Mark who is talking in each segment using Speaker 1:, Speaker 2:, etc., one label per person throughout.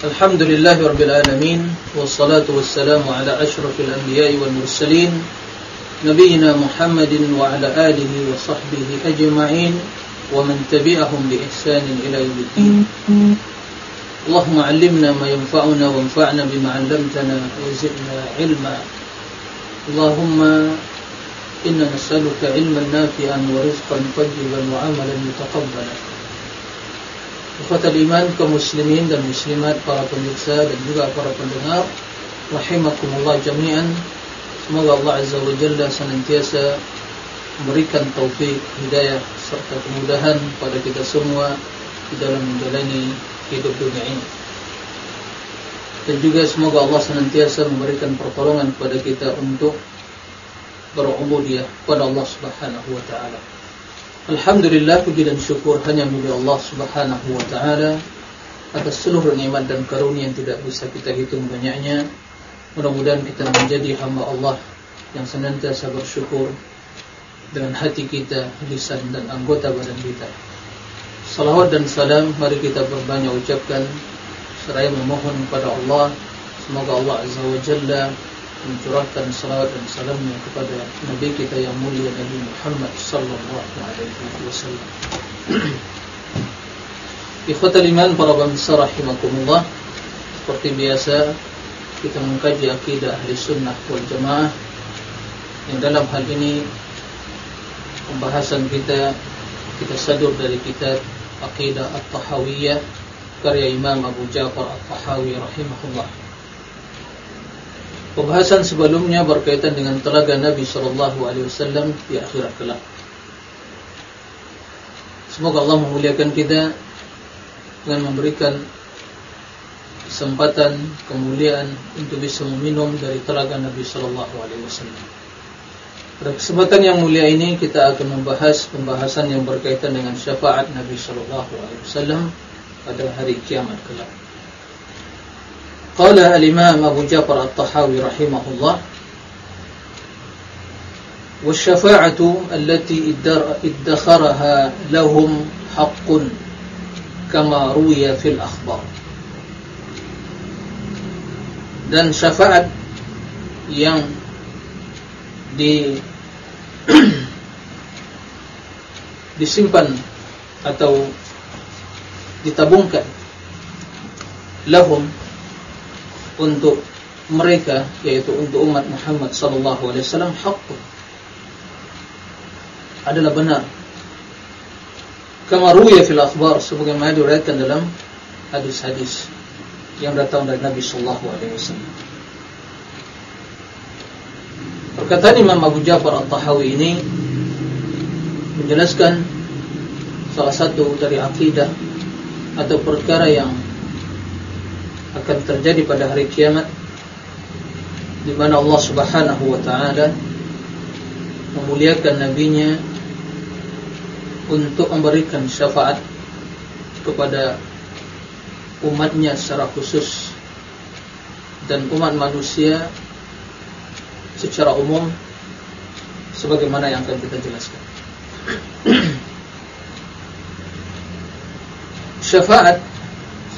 Speaker 1: الحمد لله رب العالمين والصلاة والسلام على أشرف الأنبياء والمرسلين نبينا محمد وعلى آله وصحبه أجمعين ومن تبعهم بإحسان إلى يوم الدين. اللهم علمنا ما ينفعنا وانفعنا بما علمتنا وزدنا علما. اللهم إنا نسألك علما نافعا ورزقا طيبا وعملا متقبلا. Ikhwatal iman kaum muslimin dan muslimat para pemirsa dan juga para pendengar rahimakumullah jami'an. Semoga Allah azza wa jalla senantiasa memberikan taufik hidayah serta kemudahan pada kita semua di dalam menjalani hidup dunia ini. Dan juga semoga Allah senantiasa memberikan pertolongan kepada kita untuk berubudiyah kepada Allah subhanahu wa ta'ala Alhamdulillah puji dan syukur hanya milik Allah Subhanahu wa taala atas seluruh nikmat dan karunia yang tidak bisa kita hitung banyaknya. Mudah-mudahan kita menjadi hamba Allah yang senantiasa bersyukur dengan hati kita, lisan dan anggota badan kita. Salawat dan salam mari kita berbanyak ucapkan seraya memohon kepada Allah semoga Allah Azza wa Jalla mencurahkan salawat dan salamnya kepada Nabi kita yang mulia Nabi Muhammad sallallahu alaihi wasallam. Ikhwatal iman para bangsa rahimakumullah Seperti biasa Kita mengkaji akidah ahli sunnah wal jamaah Yang dalam hal ini Pembahasan kita Kita sadur dari kitab Aqidah At-Tahawiyah Karya Imam Abu Jafar At-Tahawi Rahimahullah Pembahasan sebelumnya berkaitan dengan telaga Nabi SAW di akhirat kelak. Semoga Allah memuliakan kita dengan memberikan kesempatan kemuliaan untuk bisa meminum dari telaga Nabi SAW. Pada kesempatan yang mulia ini kita akan membahas pembahasan yang berkaitan dengan syafaat Nabi SAW pada hari kiamat kelak. قال الإمام أبو جعفر الطحاوي رحمه الله والشفاعة التي ادخرها لهم حق كما روي في الأخبار. Dan syafaat yang di disimpan atau ditabungkan lahum untuk mereka yaitu untuk umat Muhammad sallallahu alaihi wasallam hak adalah benar. Kama ruwiya fil akhbar sebagaimana diriwayatkan dalam hadis-hadis yang datang dari Nabi sallallahu alaihi wasallam. Perkataan Imam Abu Ja'far At-Tahawi ini menjelaskan salah satu dari akidah atau perkara yang akan terjadi pada hari kiamat di mana Allah Subhanahu wa taala memuliakan nabinya untuk memberikan syafaat kepada umatnya secara khusus dan umat manusia secara umum sebagaimana yang akan kita jelaskan. Syafaat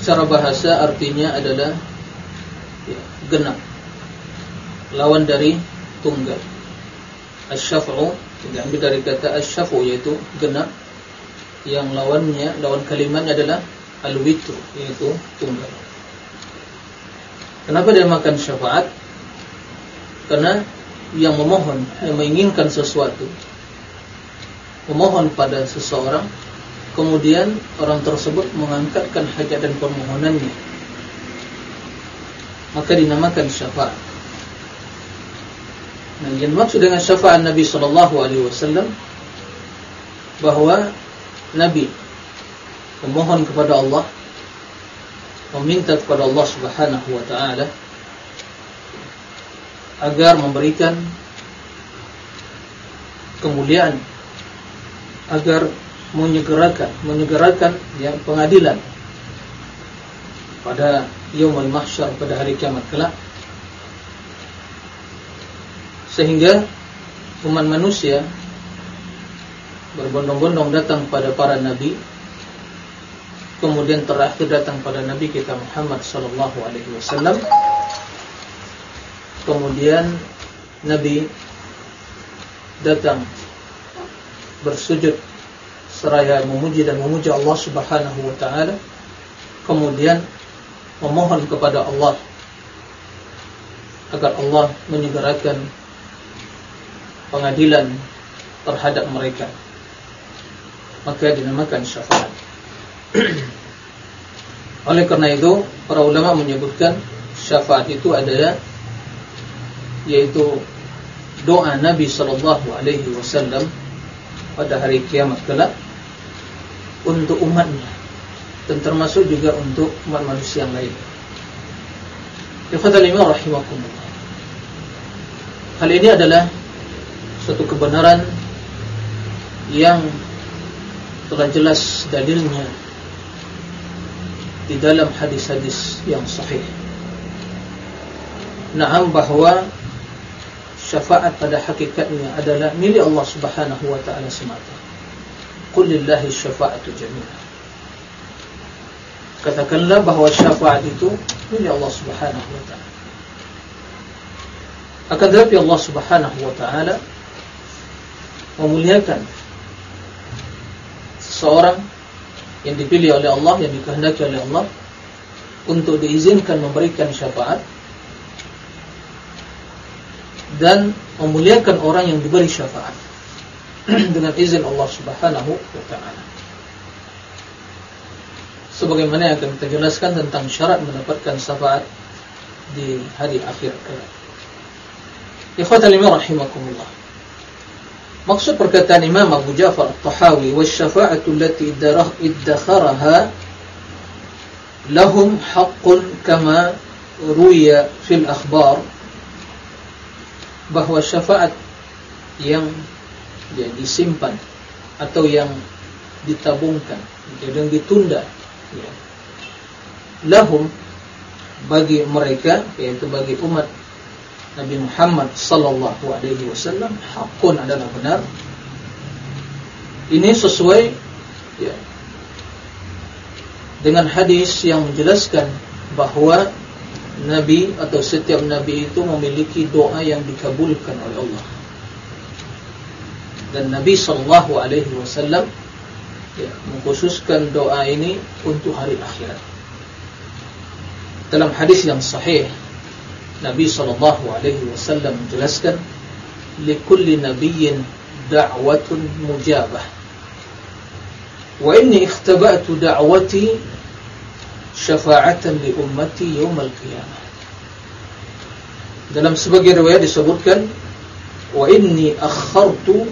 Speaker 1: secara bahasa artinya adalah ya, genap. Lawan dari tunggal. Asyaf'u diambil dari kata asyaf'u yaitu genap. Yang lawannya lawan kalimatnya adalah al-witr yaitu tunggal. Kenapa dia makan syafaat? Karena yang memohon yang menginginkan sesuatu memohon pada seseorang Kemudian orang tersebut mengangkatkan hajat dan permohonannya. Maka dinamakan syafaat Nah, yang maksud dengan syafaat Nabi SAW Bahawa Nabi Memohon kepada Allah Meminta kepada Allah Subhanahu Wa Taala Agar memberikan Kemuliaan Agar menyegerakan menyegerakan ya pengadilan pada yaumul mahsyar pada hari kiamat kelak. Sehingga umat manusia berbondong-bondong datang pada para nabi kemudian terakhir datang pada Nabi kita Muhammad sallallahu alaihi wasallam. Kemudian Nabi datang bersujud seraya memuji dan memuja Allah Subhanahu wa taala. Kemudian memohon kepada Allah agar Allah menyegerakan pengadilan terhadap mereka. Maka dinamakan syafaat. Oleh karena itu para ulama menyebutkan syafaat itu adalah yaitu doa Nabi sallallahu alaihi wasallam pada hari kiamat kelak untuk umatnya dan termasuk juga untuk umat manusia yang lain. Ikhwatul iman rahimakumullah. Hal ini adalah suatu kebenaran yang telah jelas dalilnya di dalam hadis-hadis yang sahih. Naam bahawa syafaat pada hakikatnya adalah milik Allah Subhanahu wa taala semata. Qul lillahi syafa'atu jami'ah. Katakanlah bahawa syafaat itu milik Allah Subhanahu wa taala. Akan tetapi Allah Subhanahu wa taala memuliakan seorang yang dipilih oleh Allah yang dikehendaki oleh Allah untuk diizinkan memberikan syafaat dan memuliakan orang yang diberi syafaat dengan izin Allah Subhanahu wa taala. Sebagaimana yang akan kita jelaskan tentang syarat mendapatkan syafaat di hari akhir kelak. Ikhwatal iman rahimakumullah. Maksud perkataan Imam Abu Ja'far At-Tahawi wa syafa'atu allati iddakharaha lahum haqqun kama ruya fil akhbar bahawa syafaat yang ya, disimpan atau yang ditabungkan yang ditunda ya. lahum bagi mereka yaitu bagi umat Nabi Muhammad sallallahu alaihi wasallam hakun adalah benar ini sesuai ya, dengan hadis yang menjelaskan bahawa Nabi atau setiap Nabi itu memiliki doa yang dikabulkan oleh Allah. Dan Nabi Sallallahu Alaihi Wasallam ya, mengkhususkan doa ini untuk hari akhirat. Dalam hadis yang sahih, Nabi Sallallahu Alaihi Wasallam menjelaskan, "Likulli nabiyyin da'watun mujabah, wa inni ikhtaba'tu da'wati syafa'atan li ummati yawmal qiyamah dalam sebagian riwayat disebutkan wa inni akhartu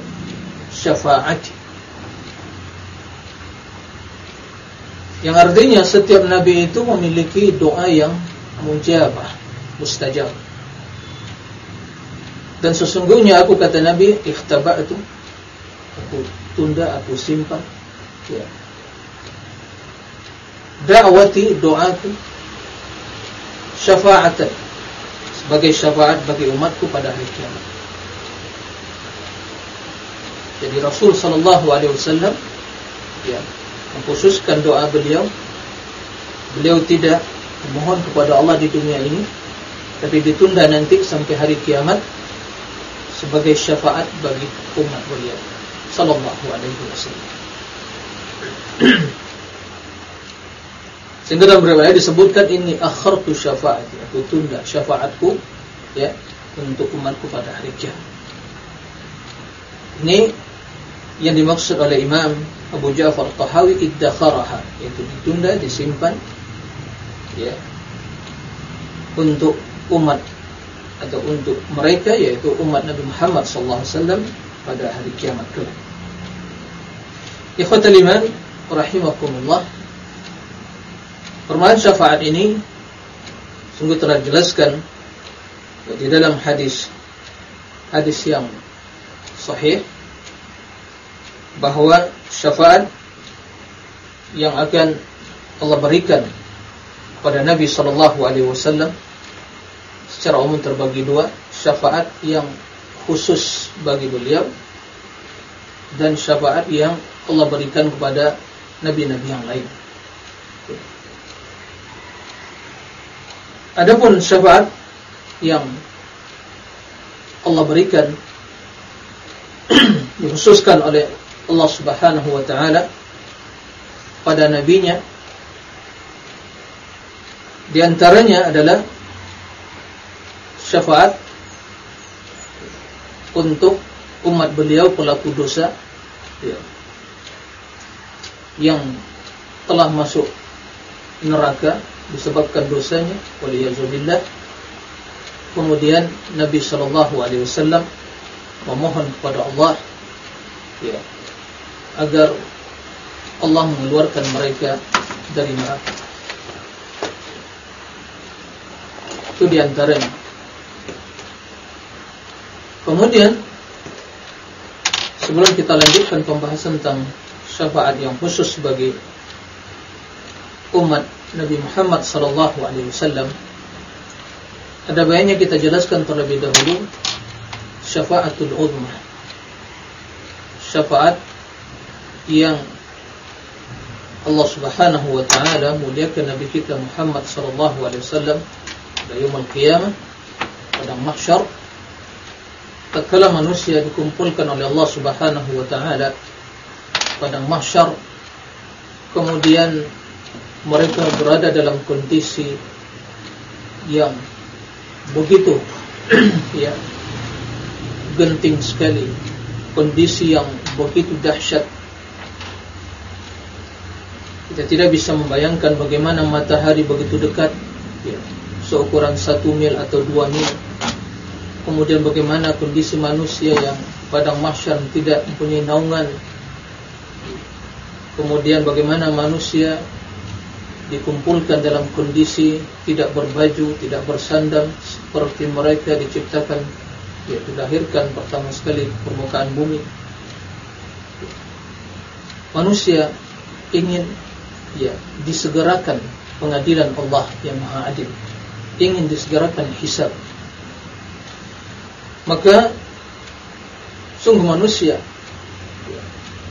Speaker 1: syafa'ati yang artinya setiap nabi itu memiliki doa yang mujabah mustajab. Dan sesungguhnya aku kata nabi ikhtaba'tu aku tunda aku simpan. Ya. Da'wati doaku syafa'atan. Sebagai syafaat bagi umatku pada hari kiamat. Jadi Rasul sallallahu alaihi wasallam ya mengkhususkan doa beliau beliau tidak memohon kepada Allah di dunia ini tapi ditunda nanti sampai hari kiamat sebagai syafaat bagi umat beliau sallallahu alaihi wasallam. Sehingga dalam riwayat disebutkan ini akhartu syafaat, aku tunda syafaatku ya untuk umatku pada hari kiamat. Ini yang dimaksud oleh Imam Abu Ja'far Tahawi iddakharaha, yaitu ditunda, disimpan ya untuk umat atau untuk mereka yaitu umat Nabi Muhammad sallallahu alaihi wasallam pada hari kiamat kelak. Ikhwatul iman rahimakumullah Permohonan syafaat ini sungguh telah dijelaskan di dalam hadis hadis yang sahih bahawa syafaat yang akan Allah berikan kepada Nabi sallallahu alaihi wasallam secara umum terbagi dua syafaat yang khusus bagi beliau dan syafaat yang Allah berikan kepada nabi-nabi yang lain. Adapun syafaat yang Allah berikan dikhususkan oleh Allah Subhanahu wa taala pada nabinya. Di antaranya adalah syafaat untuk umat beliau pelaku dosa ya, yang telah masuk neraka disebabkan dosanya waliyazubillah kemudian Nabi sallallahu alaihi wasallam memohon kepada Allah ya agar Allah mengeluarkan mereka dari neraka. Itu diantaranya kemudian sebelum kita lanjutkan pembahasan tentang syafaat yang khusus bagi umat Nabi Muhammad sallallahu alaihi wasallam ada baiknya kita jelaskan terlebih dahulu syafaatul uzma. Syafaat yang Allah Subhanahu wa taala muliakan Nabi kita Muhammad sallallahu alaihi wasallam pada yaumul qiyamah pada mahsyar. Tatkala manusia dikumpulkan oleh Allah Subhanahu wa taala pada mahsyar kemudian mereka berada dalam kondisi yang begitu ya genting sekali. Kondisi yang begitu dahsyat kita tidak bisa membayangkan bagaimana matahari begitu dekat ya, seukuran satu mil atau dua mil kemudian bagaimana kondisi manusia yang padang mahsyar tidak mempunyai naungan kemudian bagaimana manusia dikumpulkan dalam kondisi tidak berbaju, tidak bersandar seperti mereka diciptakan ya dilahirkan pertama sekali permukaan bumi. Manusia ingin ya disegerakan pengadilan Allah yang Maha Adil. Ingin disegerakan hisab. Maka sungguh manusia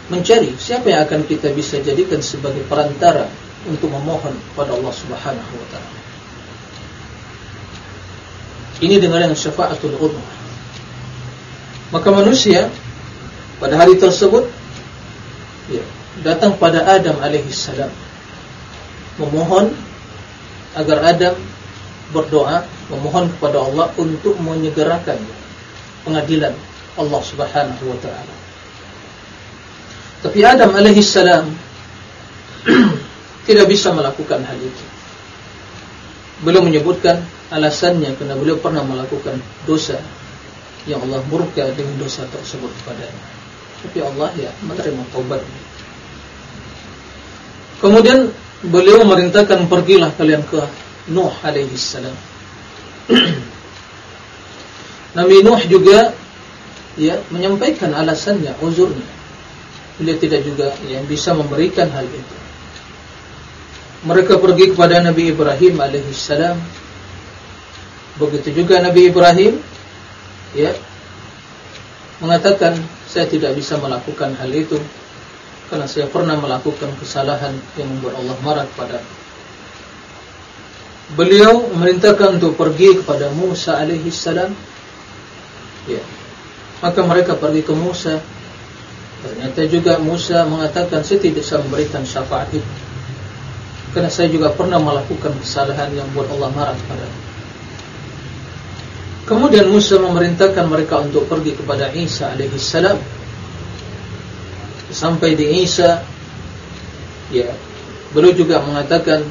Speaker 1: mencari siapa yang akan kita bisa jadikan sebagai perantara untuk memohon kepada Allah Subhanahu wa taala. Ini dengan syafaatul uzma. Maka manusia pada hari tersebut ya, datang pada Adam alaihi salam memohon agar Adam berdoa memohon kepada Allah untuk menyegerakan pengadilan Allah Subhanahu wa taala. Tapi Adam alaihi salam tidak bisa melakukan hal itu. Beliau menyebutkan alasannya kerana beliau pernah melakukan dosa yang Allah murka dengan dosa tersebut kepadanya. Tapi Allah ya menerima taubat. Kemudian beliau memerintahkan pergilah kalian ke Nuh alaihi salam. Nabi Nuh juga ya menyampaikan alasannya, uzurnya. Beliau tidak juga yang bisa memberikan hal itu mereka pergi kepada Nabi Ibrahim alaihissalam. Begitu juga Nabi Ibrahim ya mengatakan saya tidak bisa melakukan hal itu karena saya pernah melakukan kesalahan yang membuat Allah marah kepada Beliau memerintahkan untuk pergi kepada Musa alaihissalam. Ya. Maka mereka pergi ke Musa. Ternyata juga Musa mengatakan saya tidak bisa memberikan syafaat itu. Karena saya juga pernah melakukan kesalahan yang buat Allah marah kepada Kemudian Musa memerintahkan mereka untuk pergi kepada Isa alaihissalam. Sampai di Isa, ya, beliau juga mengatakan,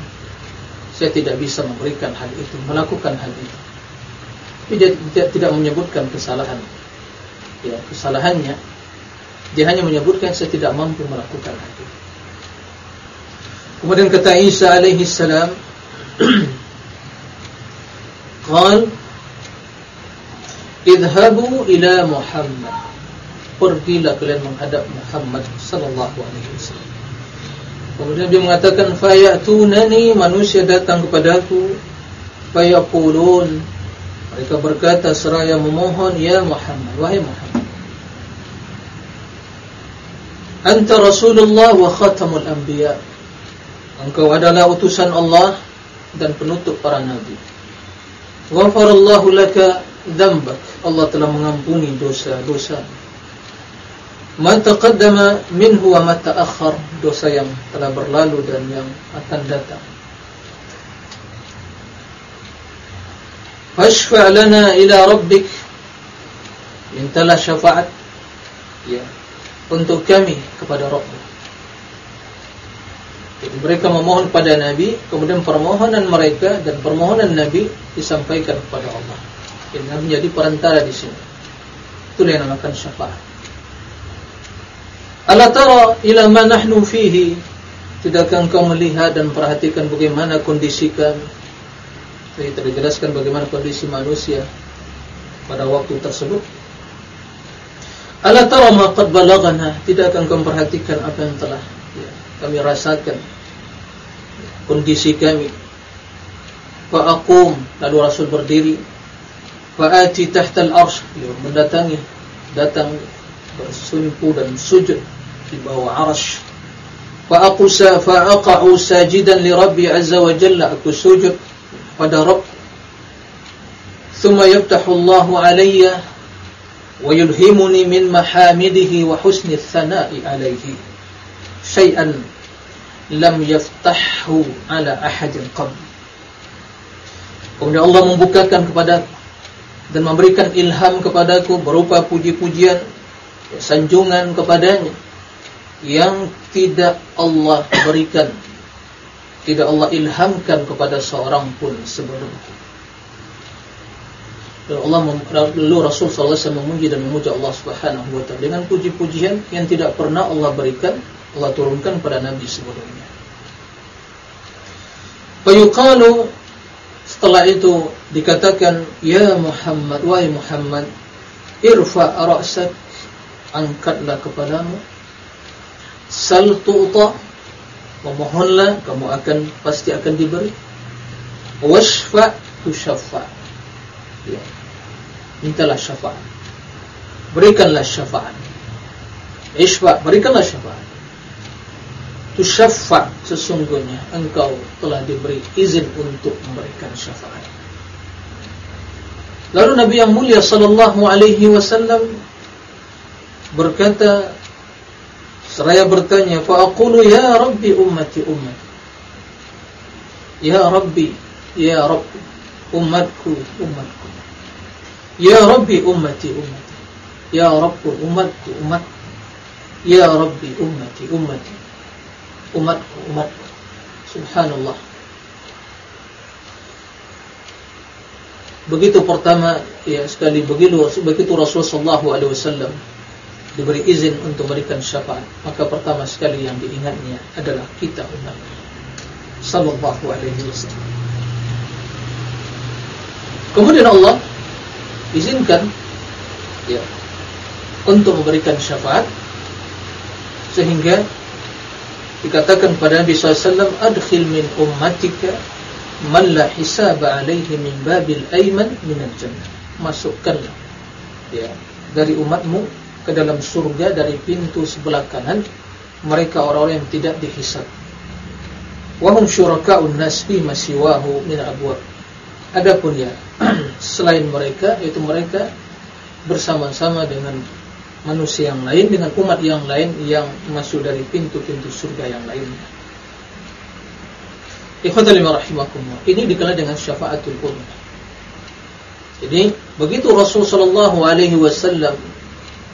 Speaker 1: saya tidak bisa memberikan hal itu, melakukan hal itu. Dia tidak, tidak menyebutkan kesalahan. Ya, kesalahannya, dia hanya menyebutkan saya tidak mampu melakukan hal itu. Kemudian kata Isa alaihi salam Qal Idhabu ila Muhammad Pergilah kalian menghadap Muhammad sallallahu alaihi wasallam. Kemudian dia mengatakan fayatunani manusia datang kepadaku fayaqulun mereka berkata seraya memohon ya Muhammad wahai Muhammad Anta Rasulullah wa khatamul anbiya' Engkau adalah utusan Allah dan penutup para nabi. Ghafarallahu laka dzambak. Allah telah mengampuni dosa-dosa. Ma taqaddama minhu wa ma ta'akhkhar, dosa yang telah berlalu dan yang akan datang. Fashfa' lana ila rabbik. Mintalah syafaat ya untuk kami kepada Rabb. Jadi mereka memohon pada Nabi, kemudian permohonan mereka dan permohonan Nabi disampaikan kepada Allah. Nabi menjadi perantara di sini. Itulah yang namakan syafaat. Ala tara ila ma nahnu fihi? Tidakkah engkau melihat dan perhatikan bagaimana kondisi kami? Jadi terjelaskan bagaimana kondisi manusia pada waktu tersebut. Ala tara ma qad balagana? Tidakkah engkau perhatikan apa yang telah ya, kami rasakan kondisi kami fa aqum lalu rasul berdiri fa ati tahta al-arsh mendatangi datang bersimpu dan sujud di bawah arsy fa aqusa fa aqa'u sajidan li rabbi azza wa jalla aku sujud pada rabb thumma yaftahu Allahu alayya wa yulhimuni min mahamidihi wa husni ath-thana'i alayhi syai'an lam yaftahu ala ahadin qabl kemudian Allah membukakan kepada dan memberikan ilham kepadaku berupa puji-pujian sanjungan kepadanya yang tidak Allah berikan tidak Allah ilhamkan kepada seorang pun sebelumnya dan Allah lalu Rasul wasallam memuji dan memuja Allah Subhanahu wa taala dengan puji-pujian yang tidak pernah Allah berikan Allah turunkan pada Nabi sebelumnya. Fayuqalu setelah itu dikatakan ya Muhammad wahai Muhammad irfa ra'sak angkatlah kepadamu sal tu'ta memohonlah kamu akan pasti akan diberi. Washfa tushaffa ya. Mintalah syafaat. Berikanlah syafaat. Isfa berikanlah syafaat. Tusyaffa sesungguhnya engkau telah diberi izin untuk memberikan syafaat. Lalu Nabi yang mulia sallallahu alaihi wasallam berkata seraya bertanya fa aqulu ya rabbi ummati ummati. Ya rabbi ya rabbi ummatku ummatku ya rabbi ummati ummati. Ya rabbi ummatku ummatku ya rabbi ummati ummati. Umatku umatku. Subhanallah. Begitu pertama ya sekali begitu begitu Rasulullah sallallahu alaihi wasallam diberi izin untuk memberikan syafaat maka pertama sekali yang diingatnya adalah kita umat. Sallallahu alaihi wasallam. Kemudian Allah izinkan ya untuk memberikan syafaat sehingga dikatakan pada Nabi SAW adkhil min ummatika man la hisab alaihi min babil ayman min al-jannah masukkanlah ya dari umatmu ke dalam surga dari pintu sebelah kanan mereka orang-orang yang tidak dihisab wahum syuraka'un nas fi masiwahu min abwab adapun ya selain mereka itu mereka bersama-sama dengan manusia yang lain dengan umat yang lain yang masuk dari pintu-pintu surga yang lainnya. Ikhwatul rahimakumullah. Ini dikenal dengan syafaatul ummah. Jadi begitu Rasul sallallahu alaihi wasallam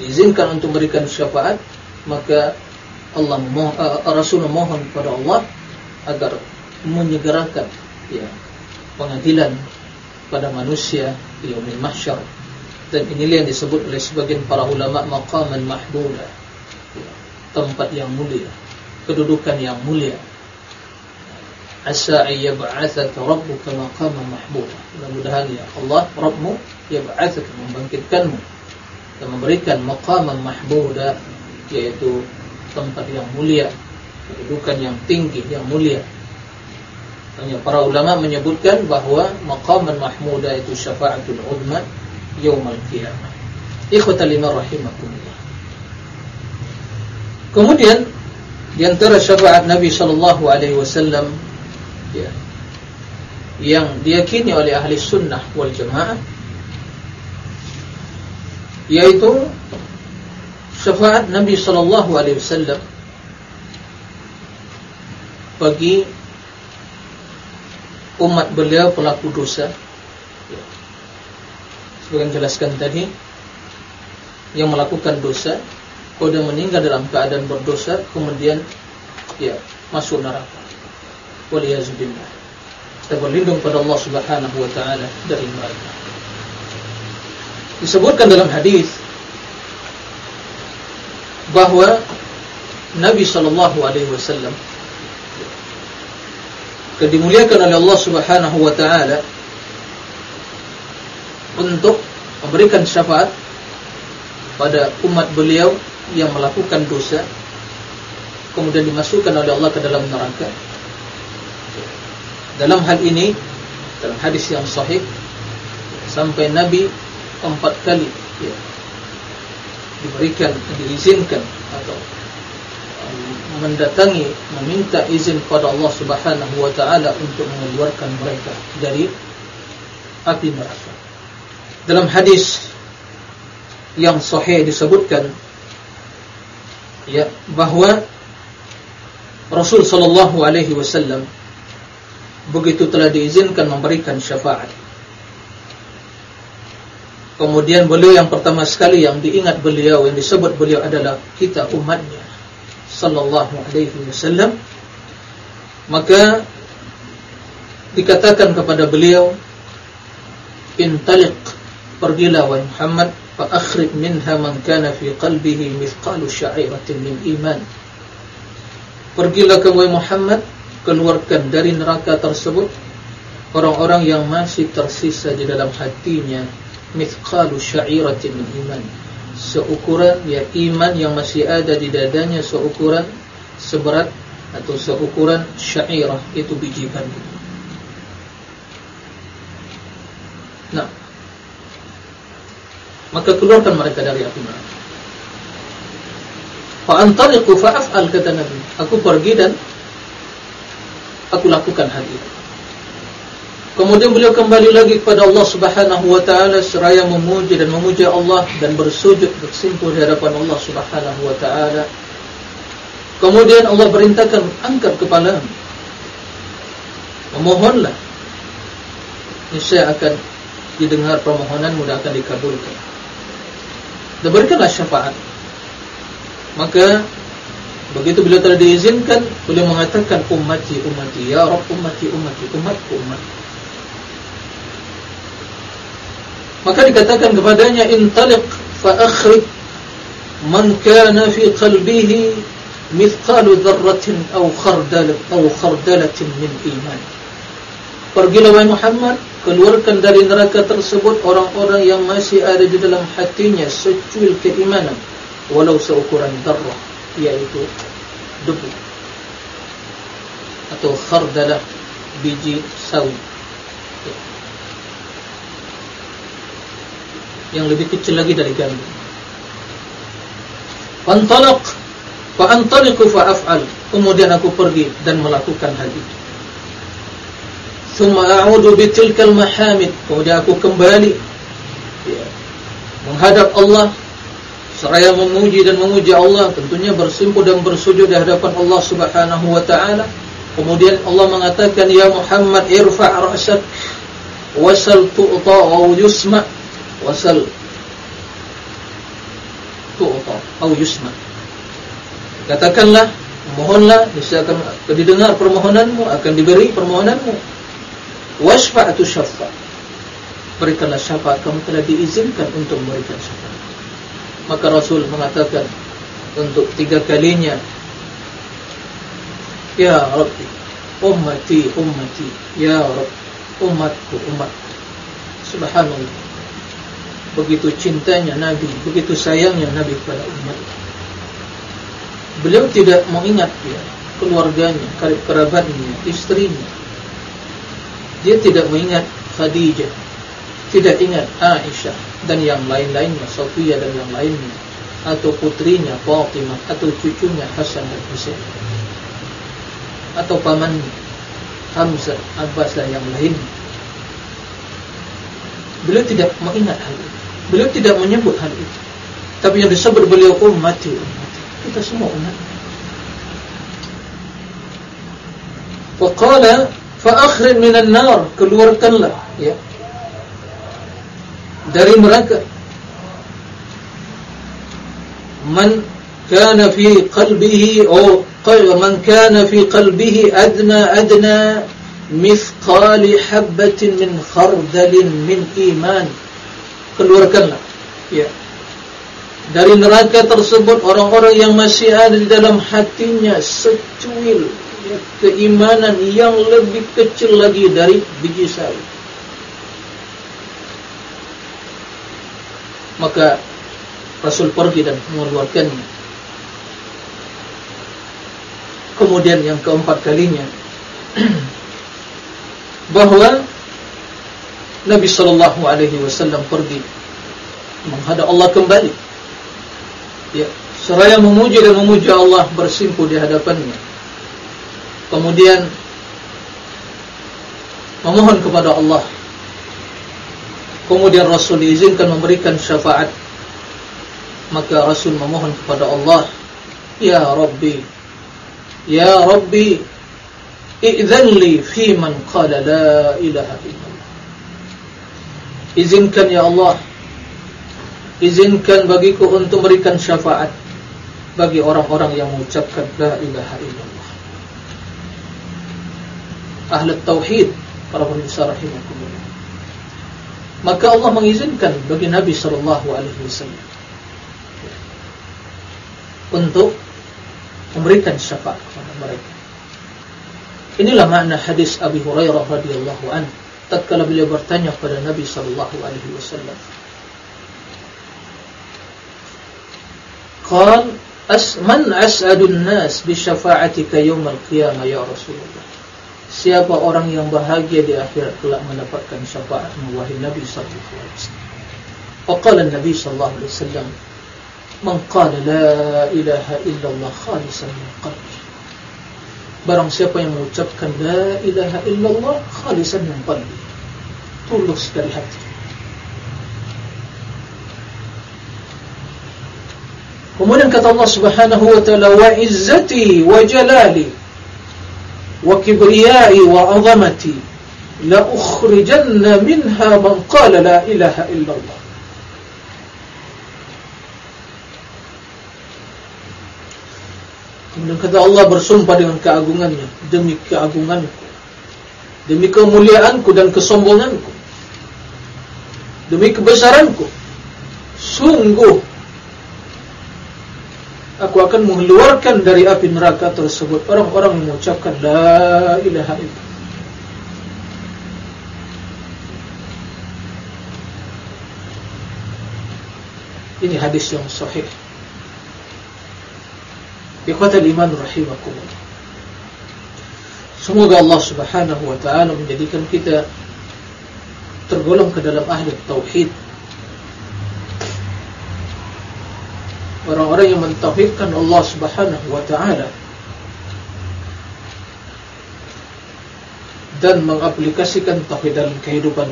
Speaker 1: diizinkan untuk memberikan syafaat, maka Allah mohon, uh, Rasul mohon kepada Allah agar menyegerakan ya pengadilan pada manusia di yaumil mahsyar. Dan inilah yang disebut oleh sebagian para ulama maqaman mahmuda tempat yang mulia kedudukan yang mulia. Asa ayyab'athaka rabbuka maqaman mahmuda mudah-mudahan ya Allah Rabbmu yab'athaka membangkitkanmu dan memberikan maqaman mahmuda yaitu tempat yang mulia kedudukan yang tinggi yang mulia hanya para ulama menyebutkan bahawa maqaman mahmuda itu syafa'atul uzma yaumal qiyamah. Ikhwatal lima rahimakumullah. Kemudian di antara syafaat Nabi sallallahu alaihi wasallam ya yang diyakini oleh ahli sunnah wal jamaah yaitu syafaat Nabi sallallahu alaihi wasallam bagi umat beliau pelaku dosa. Ya. sebagai jelaskan tadi yang melakukan dosa kalau dia meninggal dalam keadaan berdosa kemudian ya masuk neraka. Waliyazubillah. Kita berlindung pada Allah subhanahu wa ta'ala dari mereka disebutkan dalam hadis bahawa Nabi sallallahu alaihi wasallam kedimuliakan oleh Allah subhanahu wa ta'ala untuk memberikan syafaat pada umat beliau yang melakukan dosa kemudian dimasukkan oleh Allah ke dalam neraka. Dalam hal ini dalam hadis yang sahih sampai Nabi empat kali ya, diberikan diizinkan atau um, mendatangi meminta izin kepada Allah Subhanahu wa taala untuk mengeluarkan mereka dari api neraka dalam hadis yang sahih disebutkan ya bahwa Rasul sallallahu alaihi wasallam begitu telah diizinkan memberikan syafaat. Kemudian beliau yang pertama sekali yang diingat beliau yang disebut beliau adalah kita umatnya sallallahu alaihi wasallam. Maka dikatakan kepada beliau intaliq pergilah wahai Muhammad fa akhrij minha man kana fi qalbihi mithqalu sya'iratin min iman. Pergilah wahai Muhammad keluarkan dari neraka tersebut orang-orang yang masih tersisa di dalam hatinya Mithqalu syairatin min iman Seukuran ya iman yang masih ada di dadanya Seukuran seberat Atau seukuran syairah Itu biji gandum Nah maka keluarkan mereka dari api neraka. Fa antariqu fa af'al kata Nabi. Aku pergi dan aku lakukan hal itu. Kemudian beliau kembali lagi kepada Allah Subhanahu wa taala seraya memuji dan memuja Allah dan bersujud bersimpuh di hadapan Allah Subhanahu wa taala. Kemudian Allah perintahkan angkat kepala. Memohonlah. Niscaya akan didengar permohonanmu dan akan dikabulkan dan berikanlah syafaat maka begitu beliau telah diizinkan beliau mengatakan ummati ummati ya rab ummati ummati umatku umat maka dikatakan kepadanya intaliq fa akhrij man kana fi qalbihi mithqalu dharratin aw khardal aw khardalatin min iman. Pergilah wahai Muhammad keluarkan dari neraka tersebut orang-orang yang masih ada di dalam hatinya secuil keimanan walau seukuran darah yaitu debu atau khardalah biji sawi yang lebih kecil lagi dari gandum fantalaq fa antaliqu fa af'al. Kemudian aku pergi dan melakukan hal itu. Thumma a'udu bitilkal mahamid. Kemudian aku kembali ya, Menghadap Allah. Seraya memuji dan memuji Allah. Tentunya bersimpuh dan bersujud di hadapan Allah subhanahu wa ta'ala. Kemudian Allah mengatakan Ya Muhammad irfa' ra'asak Wasal tu'ta au yusma' Wasal. Tu'ta au yusma' Katakanlah Mohonlah Bisa akan didengar permohonanmu Akan diberi permohonanmu. Wasfa'atu syafa' berikanlah syafaat kamu telah diizinkan untuk memberikan syafaat. Maka Rasul mengatakan untuk tiga kalinya Ya Rabbi ummati ummati Ya Rabbi umatku umatku. Subhanallah begitu cintanya Nabi begitu sayangnya Nabi kepada umat. Beliau tidak mengingat ya, keluarganya karib kerabatnya istrinya. Dia tidak mengingat Khadijah tidak ingat Aisyah dan yang lain-lainnya Sofia dan yang lainnya atau putrinya Fatimah atau cucunya Hasan dan Husain atau paman Hamzah Abbas dan yang lain beliau tidak mengingat hal beliau tidak menyebut hal itu. Tapi yang disebut beliau ummati ummati kita semua umat. Waqala fa'akhrin minan nar keluarkanlah ya. Dari neraka. Man kana fi qalbihi aw man kana fi qalbihi adna adna mithqali habatin min khardalin min iman keluarkanlah ya. Dari neraka tersebut orang-orang yang masih ada di dalam hatinya secuil ya, keimanan yang lebih kecil lagi dari biji sawi. Maka Rasul pergi dan mengeluarkannya. Kemudian yang keempat kalinya bahawa Nabi sallallahu alaihi wasallam pergi menghadap Allah kembali. Ya, seraya memuji dan memuja Allah bersimpu di hadapannya. Kemudian memohon kepada Allah. Kemudian Rasul diizinkan memberikan syafaat maka Rasul memohon kepada Allah Ya Rabbi Ya Rabbi I'zan li fi man qala la ilaha illallah Izinkan ya Allah. Izinkan bagiku untuk memberikan syafaat Bagi orang-orang yang mengucapkan la ilaha illallah. Ahli Tauhid Para pemirsa rahimahkumullah Maka Allah mengizinkan bagi Nabi wasallam untuk memberikan syafaat kepada mereka. Inilah makna hadis Abi Hurairah radhiyallahu anhu tatkala beliau bertanya kepada Nabi sallallahu alaihi wasallam. Qal asman as'adun nas bi syafa'atika yawm al-qiyamah ya. Siapa orang yang bahagia di akhirat kelak mendapatkan syafaat wahai Nabi sallallahu alaihi wasallam. Nabi sallallahu alaihi wasallam Man qala la ilaha illallah khalisan min qalbi Barang siapa yang mengucapkan la ilaha illallah khalisan min qalbi Tulus dari hati Kemudian kata Allah subhanahu wa ta'ala Wa izzati wa jalali Wa kibriyai wa azamati La ukhrijanna minha man qala la ilaha illallah Kemudian kata Allah bersumpah dengan keagungannya Demi keagunganku Demi kemuliaanku dan kesombonganku Demi kebesaranku Sungguh Aku akan mengeluarkan dari api neraka tersebut. Orang-orang mengucapkan La ilaha illallah. Ini hadis yang sahih Ikhwatal iman rahimakumullah. Semoga Allah subhanahu wa ta'ala menjadikan kita Tergolong ke dalam ahli tauhid. Orang-orang yang mentauhidkan Allah subhanahu wa ta'ala Dan mengaplikasikan tauhid dalam kehidupan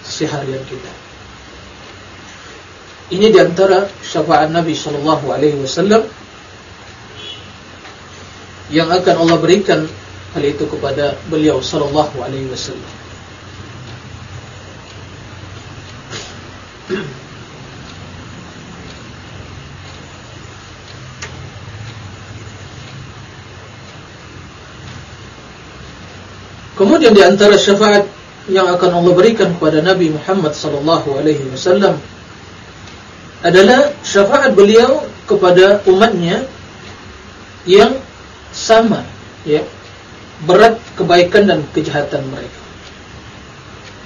Speaker 1: seharian kita. Ini diantara syafaat Nabi sallallahu alaihi wasallam yang akan Allah berikan hal itu kepada beliau sallallahu alaihi wasallam. Kemudian di antara syafaat yang akan Allah berikan kepada Nabi Muhammad sallallahu alaihi wasallam adalah syafaat beliau kepada umatnya yang sama ya berat kebaikan dan kejahatan mereka.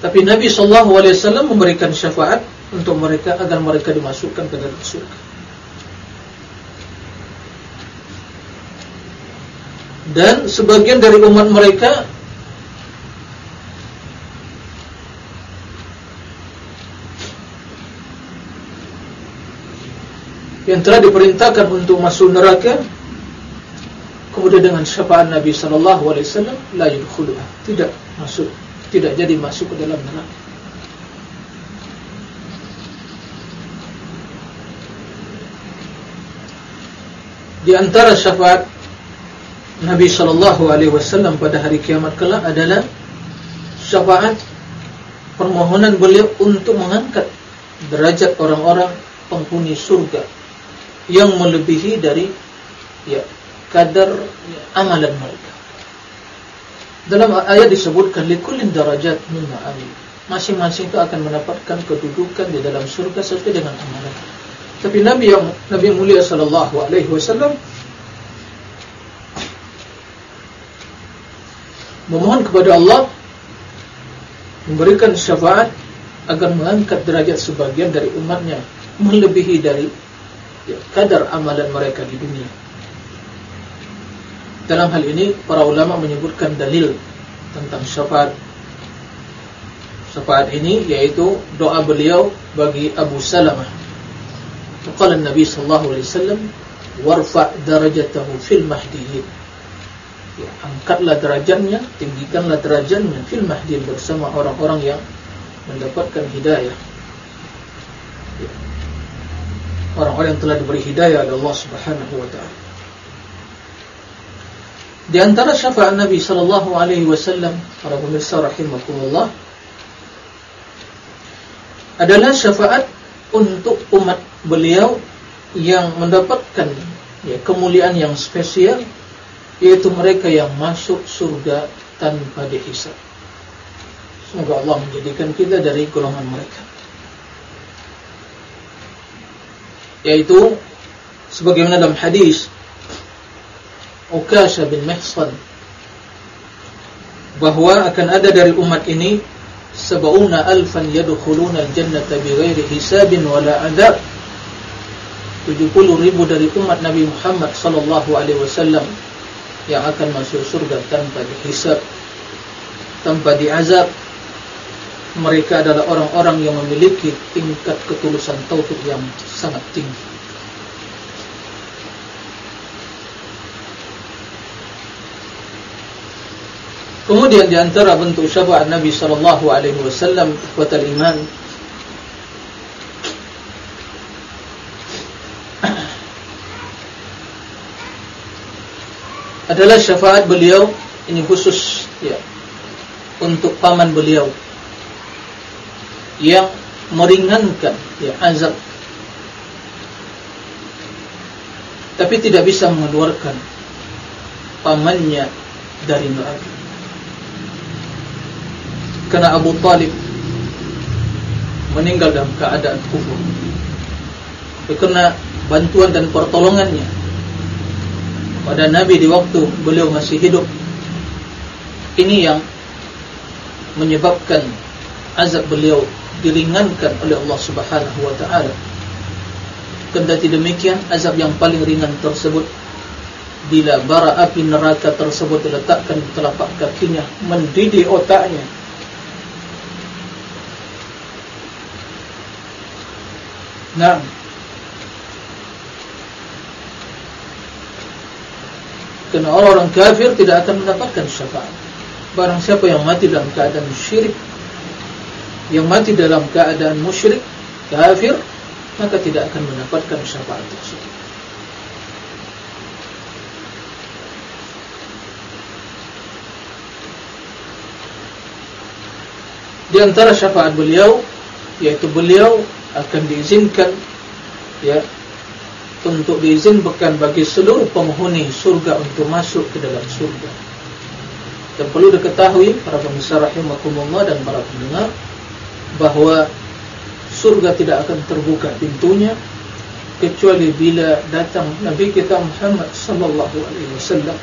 Speaker 1: Tapi Nabi sallallahu alaihi wasallam memberikan syafaat untuk mereka agar mereka dimasukkan ke dalam surga. Dan sebagian dari umat mereka yang telah diperintahkan untuk masuk neraka kemudian dengan syafaat Nabi sallallahu alaihi wasallam la yadkhuluha. Tidak masuk tidak jadi masuk ke dalam neraka. Di antara syafaat Nabi sallallahu alaihi wasallam pada hari kiamat kelak adalah syafaat permohonan beliau untuk mengangkat derajat orang-orang penghuni surga yang melebihi dari ya kadar amalan mereka. Dalam ayat disebutkan likullin darajat mimma amil. Masing-masing itu akan mendapatkan kedudukan di dalam surga sesuai dengan amalan. Tapi Nabi yang Nabi mulia sallallahu alaihi wasallam memohon kepada Allah memberikan syafaat agar mengangkat derajat sebagian dari umatnya melebihi dari ya, kadar amalan mereka di dunia. Dalam hal ini para ulama menyebutkan dalil tentang syafaat. Syafaat ini yaitu doa beliau bagi Abu Salamah. Qala Nabi sallallahu alaihi wasallam warfa' darajatahu fil mahdiyyin. Ya, angkatlah derajatnya, tinggikanlah derajatnya fil mahdiyyin bersama orang-orang yang mendapatkan hidayah. Ya orang-orang yang telah diberi hidayah oleh Allah Subhanahu wa taala. Di antara syafaat Nabi sallallahu alaihi wasallam para pemirsa rahimakumullah adalah syafaat untuk umat beliau yang mendapatkan ya kemuliaan yang spesial yaitu mereka yang masuk surga tanpa dihisab. Semoga Allah menjadikan kita dari golongan mereka. yaitu sebagaimana dalam hadis Ukasha bin Mihsan bahawa akan ada dari umat ini sab'una alfan yadkhuluna al-jannata bighairi hisabin wala adab 70 ribu dari umat Nabi Muhammad sallallahu alaihi wasallam yang akan masuk surga tanpa dihisab tanpa diazab mereka adalah orang-orang yang memiliki tingkat ketulusan tauhid yang sangat tinggi. Kemudian di antara bentuk syafaat Nabi sallallahu alaihi wasallam kepada iman adalah syafaat beliau ini khusus ya untuk paman beliau yang meringankan ya azab. Tapi tidak bisa mengeluarkan pamannya dari neraka karena Abu Talib meninggal dalam keadaan kufur karena bantuan dan pertolongannya pada Nabi di waktu beliau masih hidup ini yang menyebabkan azab beliau diringankan oleh Allah Subhanahu wa taala. Kendati demikian, azab yang paling ringan tersebut bila bara api neraka tersebut diletakkan di telapak kakinya, mendidih otaknya. Nah, Kerana orang-orang kafir tidak akan mendapatkan syafaat. Barang siapa yang mati dalam keadaan syirik yang mati dalam keadaan musyrik kafir maka tidak akan mendapatkan syafaat tersebut. Di antara syafaat beliau yaitu beliau akan diizinkan ya untuk diizinkan bagi seluruh penghuni surga untuk masuk ke dalam surga. Dan perlu diketahui para pemirsa rahimakumullah dan para pendengar bahawa surga tidak akan terbuka pintunya kecuali bila datang Nabi kita Muhammad sallallahu alaihi wasallam.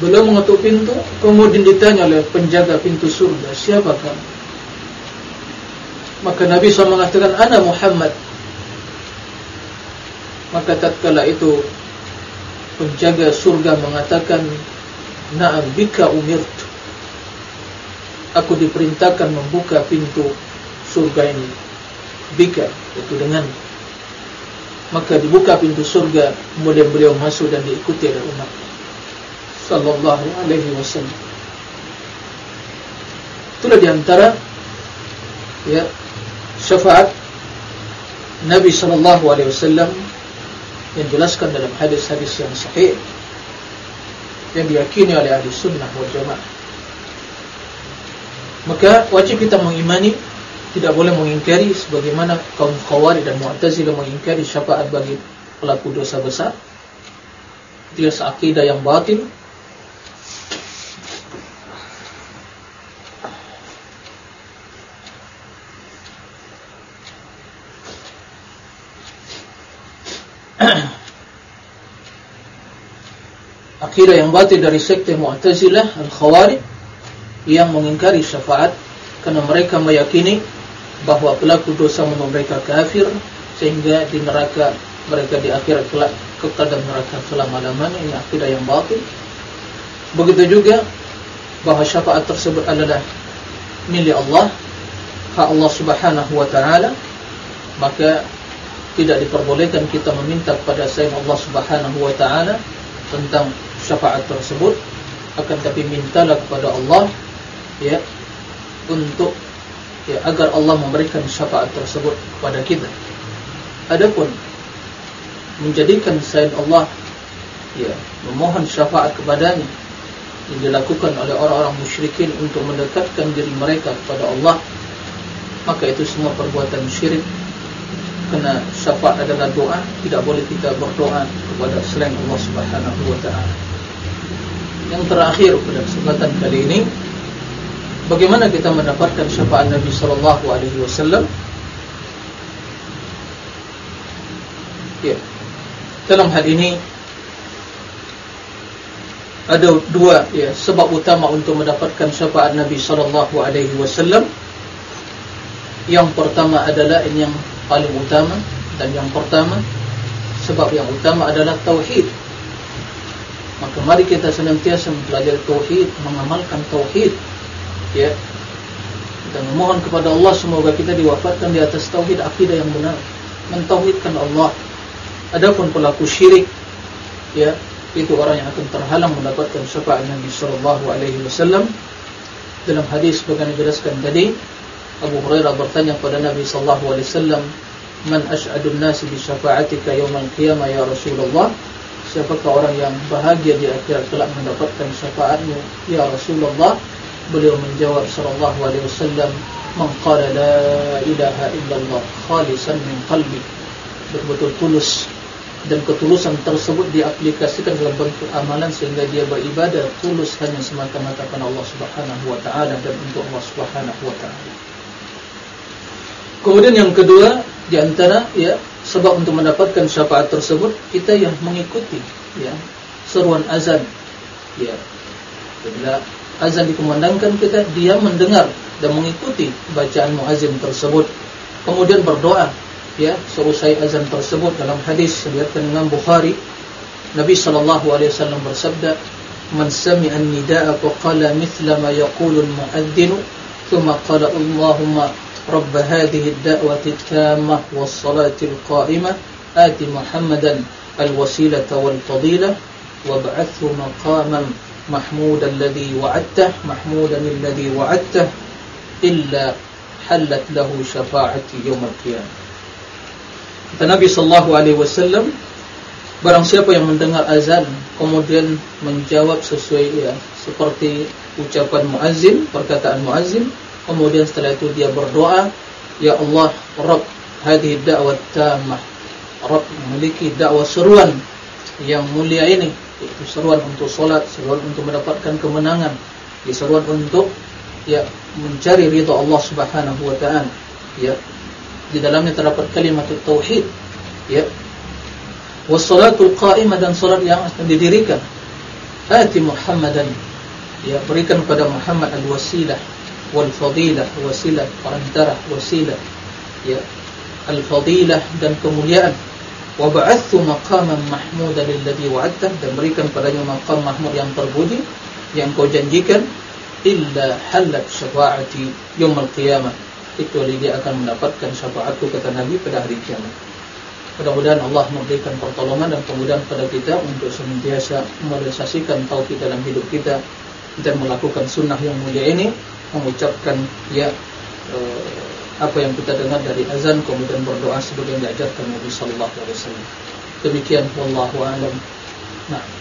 Speaker 1: Belum mengetuk pintu kemudian ditanya oleh penjaga pintu surga siapa kamu maka Nabi SAW mengatakan ana Muhammad. Maka tatkala itu penjaga surga mengatakan na'am bika umirtu aku diperintahkan membuka pintu surga ini. Bika itu dengan. Maka dibuka pintu surga kemudian beliau masuk dan diikuti oleh umat. Sallallahu alaihi wasallam. Itulah diantara ya syafaat Nabi sallallahu alaihi wasallam yang jelaskan dalam hadis-hadis yang sahih yang diyakini oleh ahli sunnah wal jamaah maka wajib kita mengimani tidak boleh mengingkari sebagaimana kaum Khawarij dan Mu'tazilah mengingkari syafaat bagi pelaku dosa besar. Dia seakidah yang batil. Akidah yang batil dari sekte Mu'tazilah Al-Khawarij yang mengingkari syafaat karena mereka meyakini bahawa pelaku dosa menurut mereka kafir sehingga di neraka mereka di akhirat kelak kekal dalam neraka selama-lamanya ini akidah yang batil. Begitu juga bahawa syafaat tersebut adalah milik Allah hak Allah subhanahu wa ta'ala maka tidak diperbolehkan kita meminta kepada sayang Allah subhanahu wa ta'ala tentang syafaat tersebut akan tapi mintalah kepada Allah ya untuk ya agar Allah memberikan syafaat tersebut kepada kita. Adapun menjadikan selain Allah ya memohon syafaat kepadanya yang dilakukan oleh orang-orang musyrikin untuk mendekatkan diri mereka kepada Allah maka itu semua perbuatan syirik kena syafaat adalah doa tidak boleh kita berdoa kepada selain Allah Subhanahu wa taala yang terakhir pada kesempatan kali ini Bagaimana kita mendapatkan syafaat Nabi sallallahu alaihi wasallam? Ya. Dalam hal ini ada dua ya sebab utama untuk mendapatkan syafaat Nabi sallallahu alaihi wasallam. Yang pertama adalah yang paling utama dan yang pertama sebab yang utama adalah tauhid. Maka mari kita senantiasa mempelajari tauhid, mengamalkan tauhid ya. Dan memohon kepada Allah semoga kita diwafatkan di atas tauhid akidah yang benar. Mentauhidkan Allah. Adapun pelaku syirik ya itu orang yang akan terhalang mendapatkan syafaat Nabi sallallahu alaihi wasallam. Dalam hadis bagaimana dijelaskan tadi Abu Hurairah bertanya kepada Nabi sallallahu alaihi wasallam man ash'adun nas bi syafa'atika yaumil qiyamah ya Rasulullah siapakah orang yang bahagia di akhirat kelak mendapatkan syafaatmu ya Rasulullah beliau menjawab sallallahu alaihi wasallam man qala la ilaha illallah khalisan min qalbi. Betul-betul tulus. Dan ketulusan tersebut diaplikasikan dalam bentuk amalan sehingga dia beribadah tulus hanya semata-mata kepada Allah Subhanahu wa taala dan untuk Allah Subhanahu wa taala. Kemudian yang kedua di antara ya sebab untuk mendapatkan syafaat tersebut kita yang mengikuti ya seruan azan ya. Bila azan dikumandangkan kita dia mendengar dan mengikuti bacaan muazin tersebut kemudian berdoa ya selesai azan tersebut dalam hadis diriwayatkan Imam Bukhari Nabi sallallahu alaihi wasallam bersabda man sami'a an-nidaa qala mithla ma yaqulu al-mu'adhdhin thumma qala Allahumma رب هذه الدعوة التامة والصلاة القائمة. آت محمدا الوسيلة والفضيلة. وابعثه مقاما محمودا الذي وعدته محمودا الذي وعدته إلا حلت له شفاعتي يوم القيامة. النبي صلى الله عليه وسلم Barang siapa yang mendengar azan kemudian menjawab sesuai ya, seperti ucapan muazin, perkataan muazin, kemudian setelah itu dia berdoa ya Allah rabb hadhihi da'wat tamah rabb memiliki dakwah seruan yang mulia ini itu seruan untuk solat, seruan untuk mendapatkan kemenangan, ya, seruan untuk ya mencari ridha Allah Subhanahu wa taala. Ya. Di dalamnya terdapat kalimat tauhid, ya. Wassalatul qa'imah dan salat yang akan didirikan. Ati Muhammadan ya berikan kepada Muhammad al-wasilah wal fadilah wasilah perantara wasilah. Ya. Al-fadilah dan kemuliaan. Wa ba'athu maqaman mahmudan alladhi wa'adta. Dan berikan padanya maqam mahmud yang terpuji yang kau janjikan illa halat syafa'ati yaumil qiyamah. Kecuali dia akan mendapatkan syafaatku kata Nabi pada hari kiamat. Mudah-mudahan Allah memberikan pertolongan dan kemudahan pada kita untuk senantiasa merealisasikan tauhid dalam hidup kita dan melakukan sunnah yang mulia ini, mengucapkan ya uh, apa yang kita dengar dari azan kemudian berdoa sebagai yang diajarkan Nabi sallallahu alaihi wasallam. Demikian wallahu a'lam. Nah.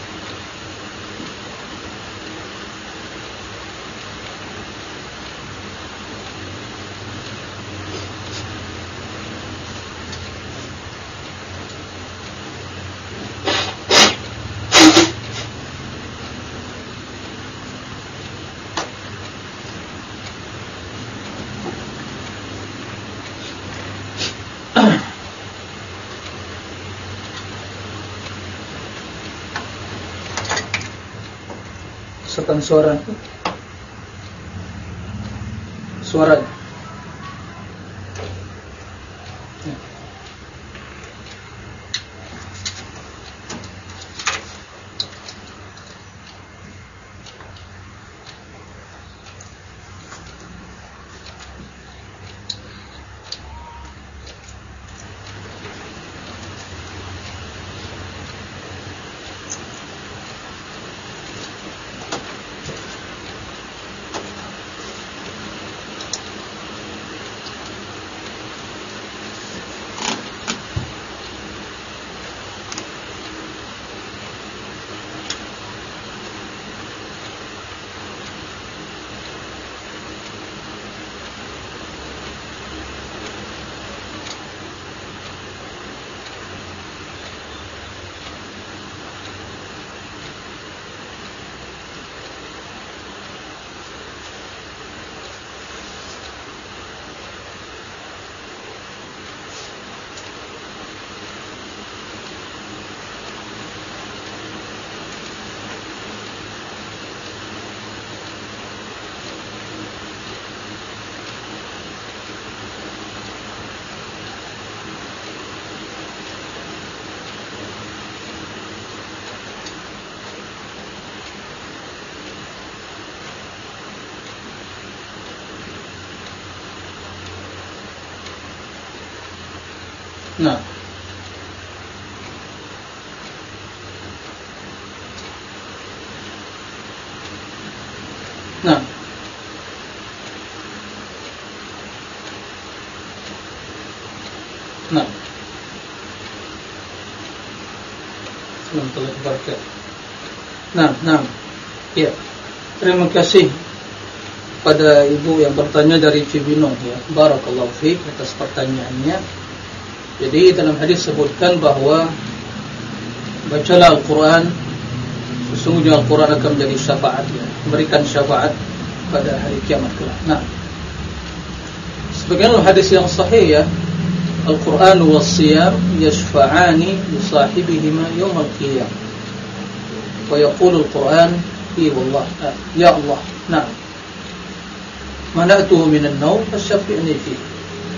Speaker 1: Setan suara. Suara Nah. Nah. Nah. Nah. Ya. Terima kasih pada ibu yang bertanya dari Cibinong ya. Barakallahu fiik atas pertanyaannya. Jadi dalam hadis sebutkan bahawa bacalah Al-Quran Sesungguhnya Al-Quran akan menjadi syafaat ya, Memberikan syafaat pada hari kiamat kelak. Nah. Sebagian hadis yang sahih ya Al-Quran wa siyam yashfa'ani Yusahibihima yawm al-qiyam Wa yakul Al-Quran Hi wallah Ya Allah. Nah. Mana'atuhu minan naw Fasyafi'ni fihi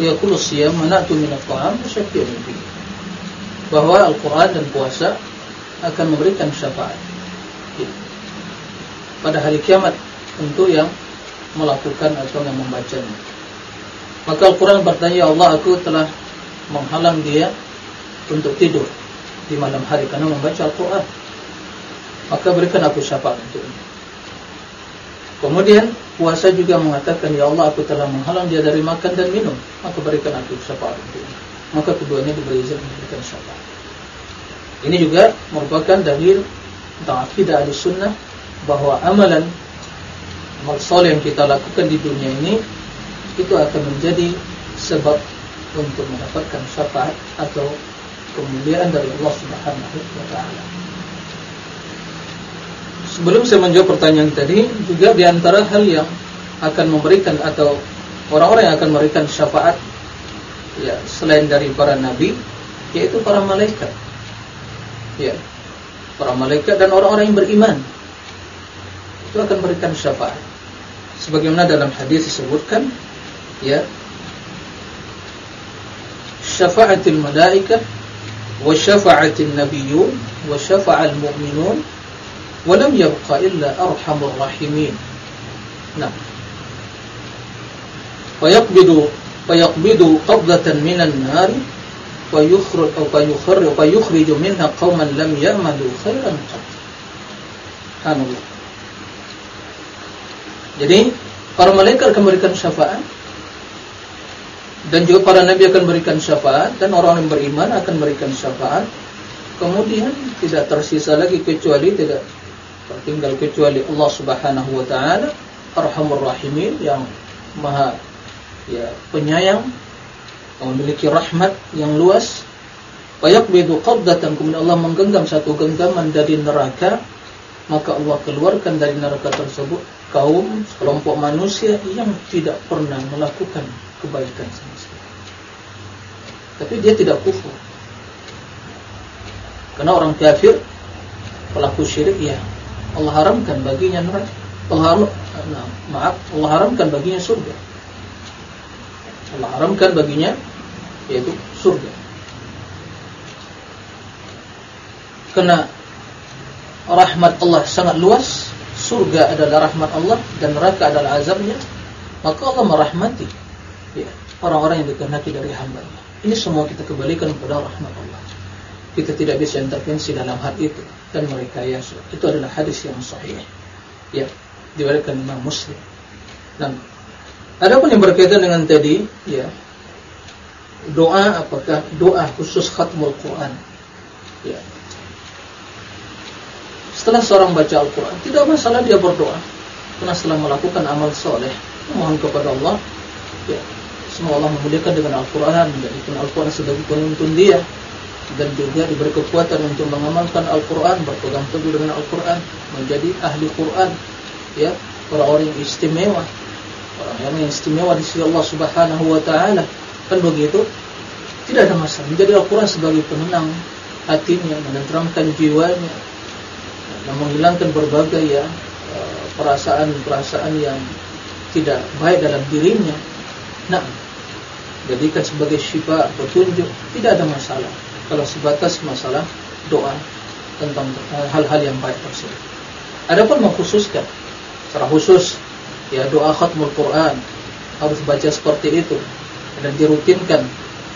Speaker 1: yaqulu siyam manatu min at-ta'am syafi'un fi bahwa Al-Qur'an dan puasa akan memberikan syafaat. Pada hari kiamat untuk yang melakukan atau yang membacanya. Maka Al-Quran bertanya ya Allah aku telah menghalang dia untuk tidur di malam hari karena membaca Al-Quran. Maka berikan aku syafaat untuknya kemudian puasa juga mengatakan ya Allah aku telah menghalang dia dari makan dan minum. Maka berikan aku syafaat untuknya maka keduanya diberi izin memberikan syafaat. Ini juga merupakan dalil tentang akidah al-sunnah bahawa amalan amal soleh yang kita lakukan di dunia ini itu akan menjadi sebab untuk mendapatkan syafaat atau kemuliaan dari Allah Subhanahu wa taala sebelum saya menjawab pertanyaan tadi juga di antara hal yang akan memberikan atau orang-orang yang akan memberikan syafaat ya selain dari para nabi yaitu para malaikat. Ya para malaikat dan orang-orang yang beriman. Itu akan memberikan syafaat. Sebagaimana dalam hadis disebutkan ya syafaatul malaikah wa syafaatul nabiyyun wa syafa'al mu'minun ولم يبق إلا Nah, الراحمين. نعم. ويقبض ويقبض قبضة من النار ويخرج أو يخرج أو يخرج منها قوما لم يعملوا خيرا قط. سبحان الله. Jadi para malaikat akan berikan syafaat dan juga para nabi akan berikan syafaat dan orang yang beriman akan berikan syafaat. Kemudian tidak tersisa lagi kecuali tidak tertinggal kecuali Allah Subhanahu wa taala Arhamur Rahimin yang Maha ya penyayang memiliki rahmat yang luas. Fayaqbidu qabdatan kemudian Allah menggenggam satu genggaman dari neraka maka Allah keluarkan dari neraka tersebut kaum kelompok manusia yang tidak pernah melakukan kebaikan sama sekali. Tapi dia tidak kufur. Karena orang kafir pelaku syirik ya Allah haramkan baginya neraka Allah nah, maaf Allah haramkan baginya surga Allah haramkan baginya yaitu surga. Karena rahmat Allah sangat luas, surga adalah rahmat Allah dan neraka adalah azabnya, maka Allah merahmati ya, orang-orang yang dikehendaki dari hamba-Nya. Ini semua kita kembalikan kepada rahmat Allah. Kita tidak bisa intervensi dalam hal itu dan mereka ya itu adalah hadis yang sahih. Ya, diriwayatkan Imam Muslim. Dan Adapun yang berkaitan dengan tadi, ya, doa apakah doa khusus khatmul Quran? Ya. Setelah seorang baca Al-Quran, tidak masalah dia berdoa. Karena setelah melakukan amal soleh, mohon kepada Allah, ya, semua Allah memuliakan dengan Al-Quran, menjadikan Al-Quran sebagai penuntun dia, dan juga diberi kekuatan untuk mengamalkan Al-Quran, berpegang teguh dengan Al-Quran, menjadi ahli Quran, ya, orang-orang istimewa, orang yang istimewa di sisi Allah Subhanahu wa taala. Kan begitu? Tidak ada masalah. Menjadi Al-Qur'an sebagai penenang hatinya, menenteramkan jiwanya dan menghilangkan berbagai ya eh, perasaan-perasaan yang tidak baik dalam dirinya. Nah, jadikan sebagai syifa petunjuk, tidak ada masalah. Kalau sebatas masalah doa tentang hal-hal yang baik tersebut. Adapun mengkhususkan secara khusus ya doa khatmul Quran harus baca seperti itu. Dan dirutinkan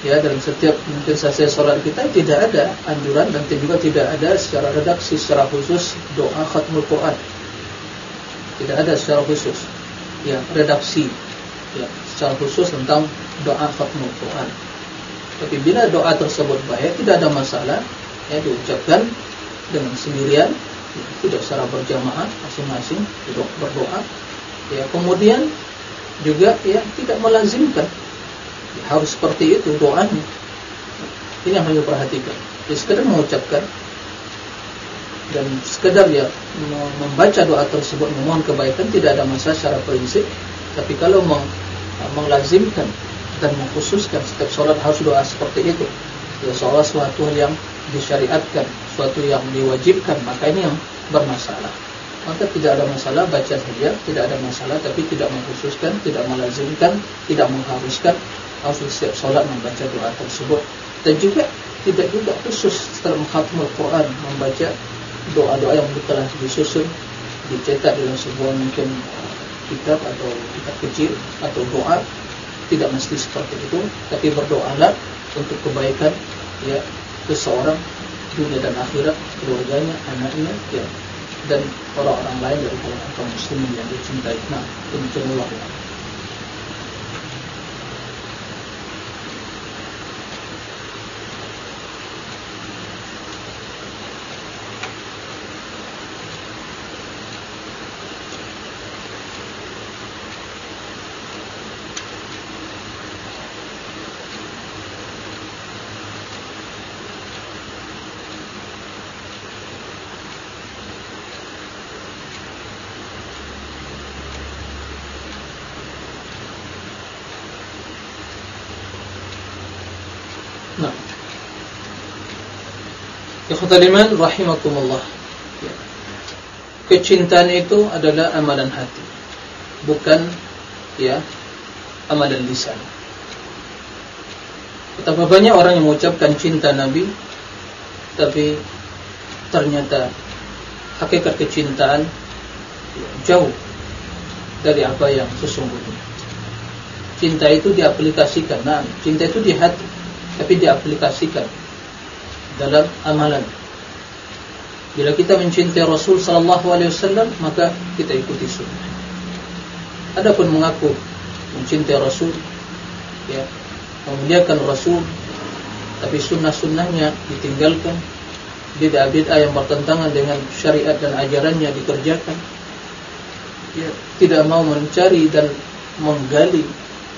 Speaker 1: ya dalam setiap mungkin selesai sholat kita tidak ada anjuran dan juga tidak ada secara redaksi secara khusus doa khatmul Quran. Tidak ada secara khusus ya redaksi ya secara khusus tentang doa khatmul Quran tapi bila doa tersebut baik tidak ada masalah. Ya diucapkan dengan sendirian. Ya, tidak secara berjamaah masing-masing berdoa. Ya kemudian juga ya tidak melazimkan. Ya, harus seperti itu doanya. Ini yang harus diperhatikan. Ya sekedar mengucapkan. Dan sekedar ya membaca doa tersebut memohon kebaikan tidak ada masalah secara prinsip. Tapi kalau meng, melazimkan dan mengkhususkan setiap sholat harus doa seperti itu. Ya seolah suatu yang disyariatkan suatu yang diwajibkan maka ini yang bermasalah. Maka tidak ada masalah baca saja, tidak ada masalah tapi tidak mengkhususkan, tidak melazimkan, tidak mengharuskan harus setiap solat membaca doa tersebut. Dan juga tidak juga khusus setelah mengkhatam Al-Quran membaca doa-doa yang telah disusun, dicetak dalam sebuah mungkin uh, kitab atau kitab kecil atau doa tidak mesti seperti itu, tapi berdoalah untuk kebaikan ya seseorang dunia dan akhirat, keluarganya, anaknya, ya dan orang-orang lain dari kaum muslimin yang dicintai. Nah, demikian Ikhutaliman rahimakumullah ya. Kecintaan itu adalah amalan hati Bukan ya amalan lisan Betapa banyak orang yang mengucapkan cinta Nabi Tapi ternyata hakikat kecintaan ya, jauh dari apa yang sesungguhnya cinta itu diaplikasikan. Nah, cinta itu di hati, tapi diaplikasikan dalam amalan. Bila kita mencintai Rasul sallallahu alaihi wasallam, maka kita ikuti sunnah. Adapun mengaku mencintai Rasul, ya, memuliakan Rasul, tapi sunnah-sunnahnya ditinggalkan, bid'ah-bid'ah yang bertentangan dengan syariat dan ajarannya dikerjakan, ya, tidak mau mencari dan menggali,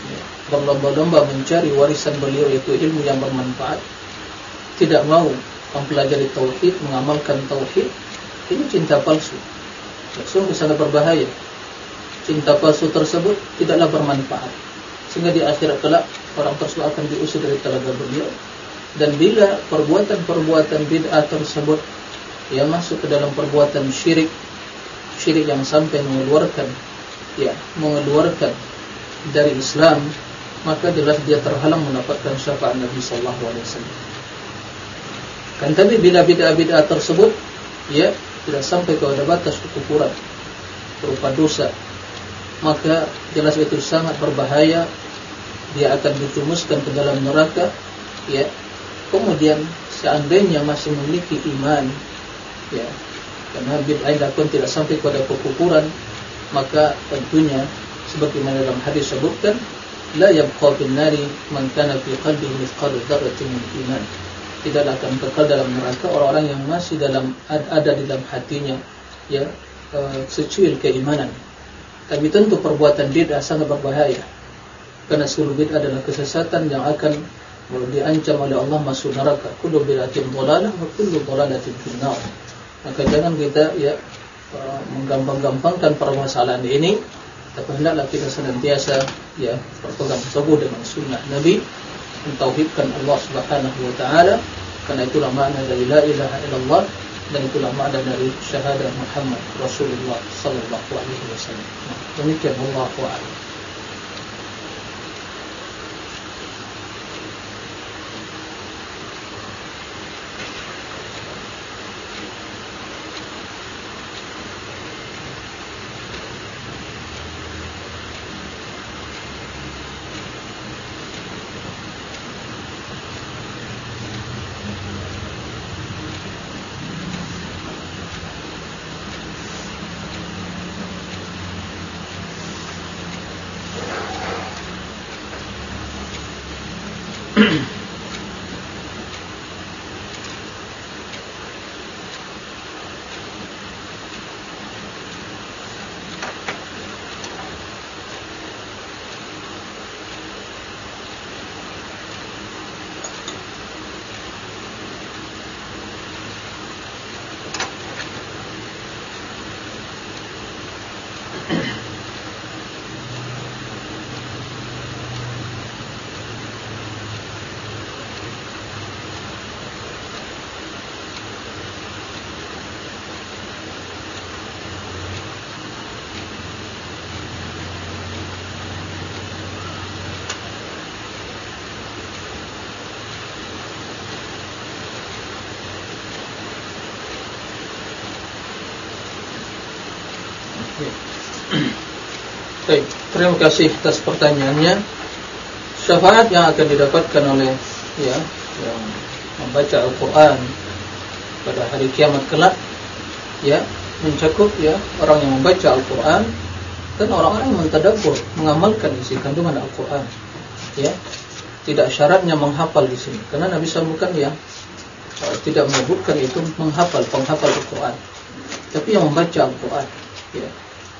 Speaker 1: ya, berlomba-lomba mencari warisan beliau itu ilmu yang bermanfaat, tidak mau mempelajari tauhid, mengamalkan tauhid, ini cinta palsu. Sungguh sangat berbahaya. Cinta palsu tersebut tidaklah bermanfaat. Sehingga di akhirat kelak orang tersebut akan diusir dari telaga beliau. Dan bila perbuatan-perbuatan bid'ah tersebut yang masuk ke dalam perbuatan syirik, syirik yang sampai mengeluarkan, ya, mengeluarkan dari Islam, maka jelas dia terhalang mendapatkan syafaat Nabi Sallallahu Alaihi Wasallam. Kan tapi bila bid'ah-bid'ah tersebut ya tidak sampai kepada batas kekufuran berupa dosa, maka jelas itu sangat berbahaya. Dia akan ditumuskan ke dalam neraka. Ya, kemudian seandainya masih memiliki iman, ya, karena bid'ah pun tidak sampai kepada kekufuran, maka tentunya sebagaimana dalam hadis sebutkan, la yabqa bin nari man kana fi qalbihi mithqal dzarratin min iman tidaklah akan kekal dalam neraka orang-orang yang masih dalam ada di dalam hatinya ya uh, secuil keimanan. Tapi tentu perbuatan bid'ah sangat berbahaya. Karena seluruh bid'ah adalah kesesatan yang akan diancam oleh Allah masuk neraka. Kullu bid'atin dhalalah wa kullu dhalalatin finnar. Maka jangan kita ya uh, menggampang-gampangkan permasalahan ini. Tapi hendaklah kita senantiasa ya berpegang teguh dengan sunnah Nabi mentauhidkan Allah Subhanahu wa taala karena itulah makna dari la ilaha illallah dan itulah makna dari syahadat Muhammad Rasulullah sallallahu alaihi wasallam. Demikian Allah taala. Baik, terima kasih atas pertanyaannya. Syafaat yang akan didapatkan oleh ya yang membaca Al-Qur'an pada hari kiamat kelak ya mencakup ya orang yang membaca Al-Qur'an dan orang-orang yang mentadabbur, mengamalkan isi kandungan Al-Qur'an. Ya. Tidak syaratnya menghafal di sini. Karena Nabi SAW ya tidak menyebutkan itu menghafal, penghafal Al-Qur'an. Tapi yang membaca Al-Qur'an. Ya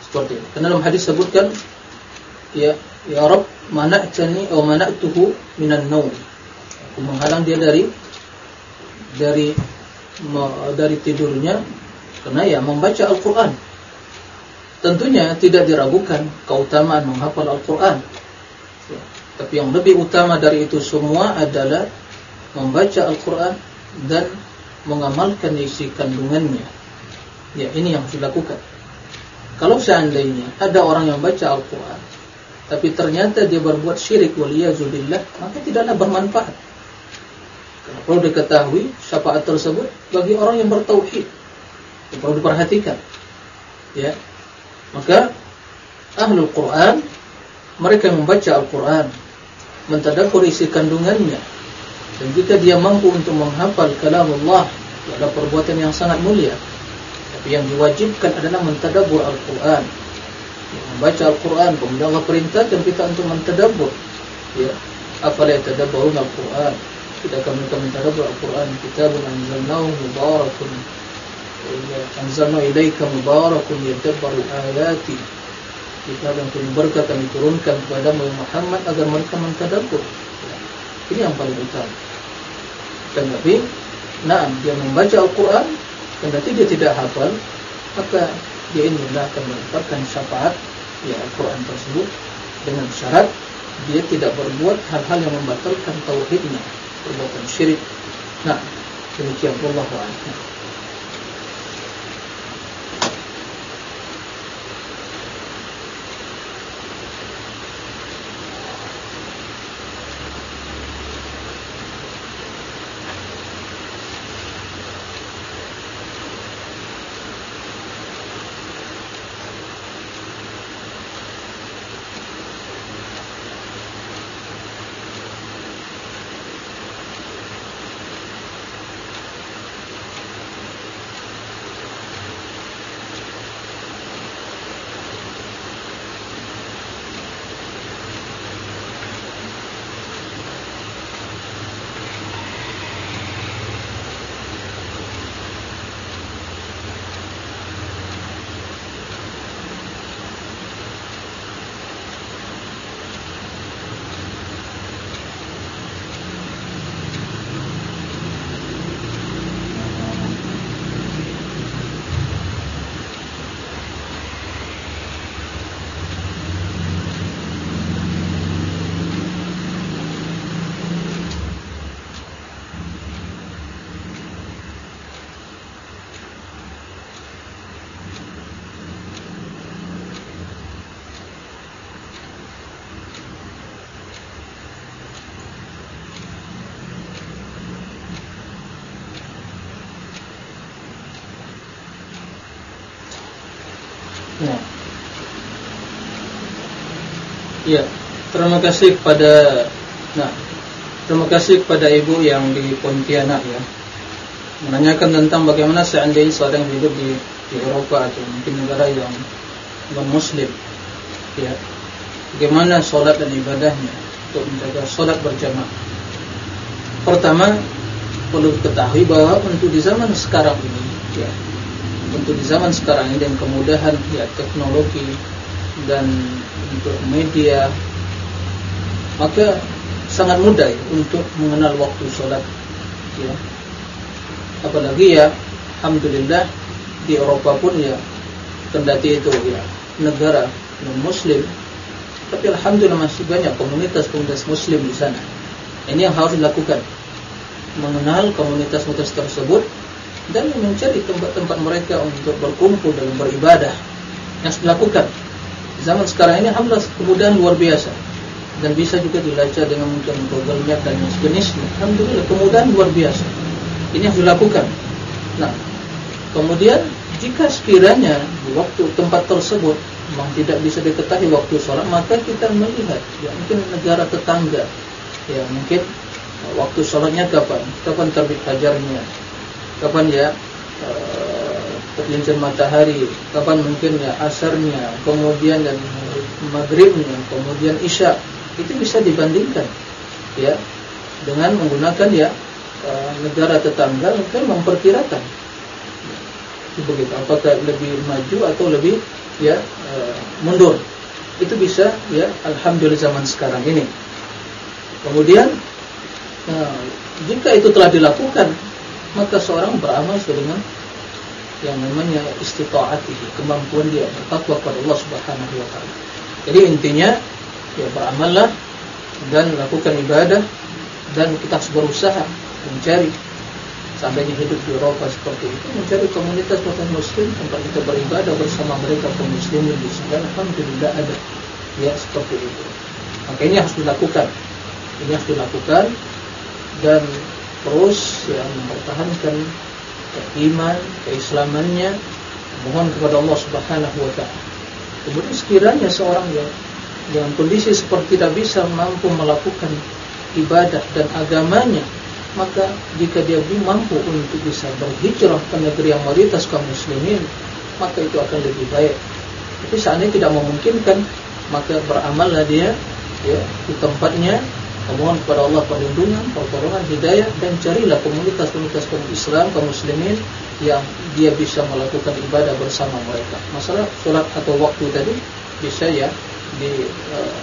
Speaker 1: seperti itu. Karena dalam hadis sebutkan ya ya Rabb mana'tani atau mana'tuhu minan naum. Aku menghalang dia dari dari dari tidurnya karena ya membaca Al-Qur'an. Tentunya tidak diragukan keutamaan menghafal Al-Qur'an. Ya. Tapi yang lebih utama dari itu semua adalah membaca Al-Qur'an dan mengamalkan isi kandungannya. Ya, ini yang dilakukan. Kalau seandainya ada orang yang baca Al-Quran Tapi ternyata dia berbuat syirik Waliyazubillah Maka tidaklah bermanfaat. Perlu diketahui Syafaat tersebut bagi orang yang bertauhid. Perlu diperhatikan. Ya. Maka Ahlul Quran mereka membaca Al-Quran mentadabbur isi kandungannya. Dan jika dia mampu untuk menghafal kalam Allah adalah perbuatan yang sangat mulia. Tapi yang diwajibkan adalah mentadabbur Al-Quran membaca Al-Quran kemudian Allah perintahkan kita untuk mentadabbur. Ya afala yatadabbarun Al-Quran. Kita akan mereka mentadabbur Al-Quran. Kitabun anzalnahu mubarakun. Anzalna ilaika mubarakun yadabbaru ayati. Kitab yang penuh berkat yang diturunkan kepada Muhammad agar mereka mentadabbur. Ini yang paling utama. Dan Nabi nah dia membaca Al-Quran dan nanti dia tidak hafal maka dia ini akan mendapatkan syafaat ya Al-Quran tersebut dengan syarat dia tidak berbuat hal-hal yang membatalkan tauhidnya perbuatan syirik. Nah demikian. Allah wa'ala Ya, terima kasih kepada nah, terima kasih kepada ibu yang di Pontianak ya. Menanyakan tentang bagaimana seandainya seorang hidup di di Eropa atau mungkin negara yang non muslim ya. Bagaimana solat dan ibadahnya untuk menjaga solat berjamaah. Pertama, perlu ketahui bahwa untuk di zaman sekarang ini ya, untuk di zaman sekarang ini dan kemudahan ya teknologi dan untuk media maka sangat mudah untuk mengenal waktu sholat ya. apalagi ya Alhamdulillah di Eropa pun ya kendati itu ya negara non muslim tapi Alhamdulillah masih banyak komunitas-komunitas muslim di sana. Ini yang harus dilakukan. Mengenal komunitas-komunitas tersebut dan mencari tempat-tempat mereka untuk berkumpul dan beribadah yang dilakukan. Zaman sekarang ini alhamdulillah kemudahan luar biasa dan bisa juga dilacak dengan mungkin Google Map dan sejenisnya. Alhamdulillah kemudahan luar biasa. Ini harus dilakukan. Nah, kemudian jika sekiranya waktu tempat tersebut memang tidak bisa diketahui waktu sholat, maka kita melihat ya mungkin negara tetangga, ya mungkin waktu sholatnya kapan, kapan terbit fajarnya, kapan ya. Uh, pergelincir matahari kapan mungkin ya asarnya kemudian dan maghribnya kemudian isya itu bisa dibandingkan ya dengan menggunakan ya e, negara tetangga untuk memperkirakan. Begitu apakah lebih maju atau lebih ya e, mundur. Itu bisa ya alhamdulillah zaman sekarang ini. Kemudian e, jika itu telah dilakukan maka seorang beramal sesuai dengan yang namanya istita'atihi kemampuan dia bertakwa kepada Allah Subhanahu wa taala. Jadi intinya ya beramallah dan lakukan ibadah dan kita harus berusaha mencari sampai hidup di Eropa seperti itu mencari komunitas komunitas muslim tempat kita beribadah bersama mereka kaum muslimin di sana alhamdulillah ada ya seperti itu. Maka ini harus dilakukan. Ini harus dilakukan dan terus ya mempertahankan iman, keislamannya mohon kepada Allah Subhanahu wa taala. Kemudian sekiranya seorang yang dengan kondisi seperti tidak bisa mampu melakukan ibadah dan agamanya maka jika dia mampu untuk bisa berhijrah ke negeri yang mayoritas kaum muslimin maka itu akan lebih baik tapi seandainya tidak memungkinkan maka beramallah dia ya di tempatnya memohon kepada Allah perlindungan, pertolongan, hidayah dan carilah komunitas-komunitas kaum Islam, kaum muslimin yang dia bisa melakukan ibadah bersama mereka. Masalah solat atau waktu tadi bisa ya di, uh,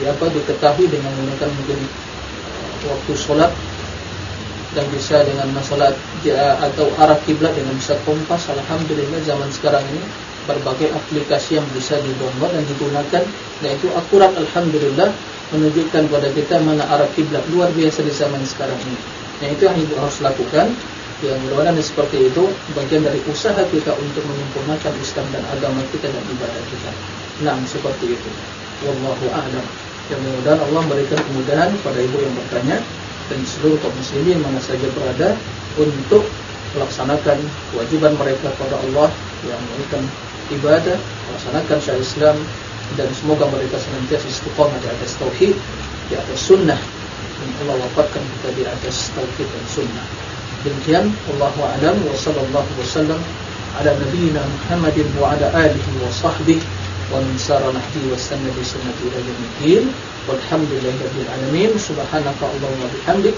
Speaker 1: di apa diketahui dengan menggunakan mungkin uh, waktu solat dan bisa dengan masalah uh, atau arah kiblat dengan bisa kompas. Alhamdulillah zaman sekarang ini berbagai aplikasi yang bisa didownload dan digunakan dan itu akurat Alhamdulillah menunjukkan kepada kita mana arah kiblat luar biasa di zaman sekarang ini. Yang itu yang ibu harus lakukan. Yang mudah-mudahan seperti itu bagian dari usaha kita untuk menyempurnakan Islam dan agama kita dan ibadah kita. Nah, seperti itu. Wallahu a'lam. Yang mudah-mudahan Allah memberikan kemudahan kepada ibu yang bertanya dan seluruh kaum muslimin mana saja berada untuk melaksanakan kewajiban mereka kepada Allah yang memberikan ibadah, melaksanakan syariat Islam dan semoga mereka senantiasa istiqamah di atas tauhid, di atas sunnah dan Allah wafatkan kita di atas tauhid dan sunnah. Demikian Allahu a'lam wa sallallahu wasallam ala nabiyyina Muhammadin wa ala alihi wa sahbihi wa min sara nahdi wa sanna bi sunnati ila yaumil walhamdulillahi rabbil alamin subhanaka allahumma bihamdik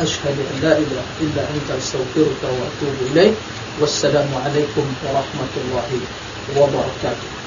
Speaker 1: ashhadu an la ilaha illa anta astaghfiruka wa atubu ilaik wassalamu alaikum warahmatullahi wabarakatuh